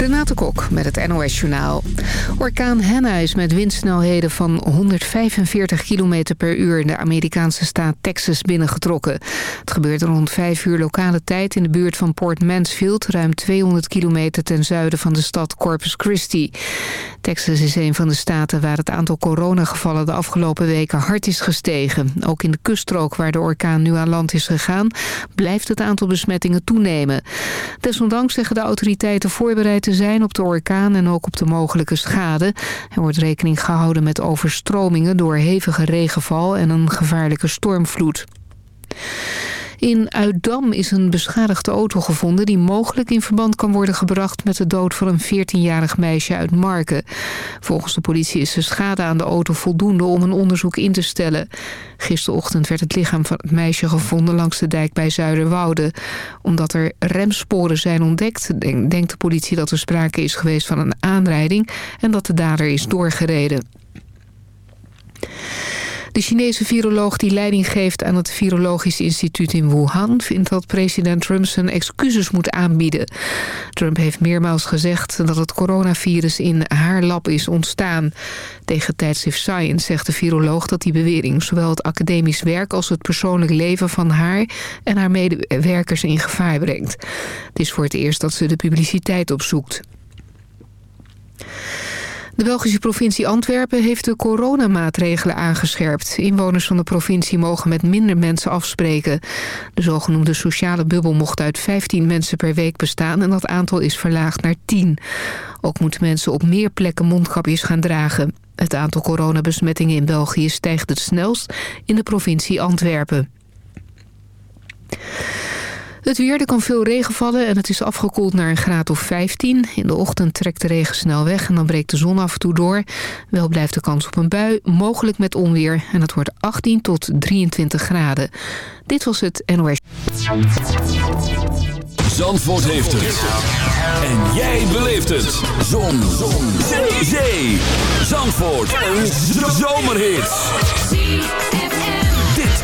Renate Kok met het NOS Journaal. Orkaan Hanna is met windsnelheden van 145 km per uur... de Amerikaanse staat Texas binnengetrokken. Het gebeurde rond 5 uur lokale tijd in de buurt van Port Mansfield... ruim 200 kilometer ten zuiden van de stad Corpus Christi. Texas is een van de staten waar het aantal coronagevallen... de afgelopen weken hard is gestegen. Ook in de kuststrook waar de orkaan nu aan land is gegaan... blijft het aantal besmettingen toenemen. Desondanks zeggen de autoriteiten voorbereid zijn op de orkaan en ook op de mogelijke schade. Er wordt rekening gehouden met overstromingen door hevige regenval en een gevaarlijke stormvloed. In Uitdam is een beschadigde auto gevonden... die mogelijk in verband kan worden gebracht met de dood van een 14-jarig meisje uit Marken. Volgens de politie is de schade aan de auto voldoende om een onderzoek in te stellen. Gisterochtend werd het lichaam van het meisje gevonden langs de dijk bij Zuiderwoude. Omdat er remsporen zijn ontdekt, denkt de politie dat er sprake is geweest van een aanrijding... en dat de dader is doorgereden. De Chinese viroloog die leiding geeft aan het Virologisch Instituut in Wuhan... vindt dat president Trump zijn excuses moet aanbieden. Trump heeft meermaals gezegd dat het coronavirus in haar lab is ontstaan. Tegen tijdschrift Science zegt de viroloog dat die bewering... zowel het academisch werk als het persoonlijk leven van haar... en haar medewerkers in gevaar brengt. Het is voor het eerst dat ze de publiciteit opzoekt. De Belgische provincie Antwerpen heeft de coronamaatregelen aangescherpt. Inwoners van de provincie mogen met minder mensen afspreken. De zogenoemde sociale bubbel mocht uit 15 mensen per week bestaan... en dat aantal is verlaagd naar 10. Ook moeten mensen op meer plekken mondkapjes gaan dragen. Het aantal coronabesmettingen in België stijgt het snelst in de provincie Antwerpen. Het weer, er kan veel regen vallen en het is afgekoeld naar een graad of 15. In de ochtend trekt de regen snel weg en dan breekt de zon af en toe door. Wel blijft de kans op een bui, mogelijk met onweer. En het wordt 18 tot 23 graden. Dit was het NOS. Zandvoort heeft het. En jij beleeft het. Zon. zon. Zee. Zandvoort. Een zomerhit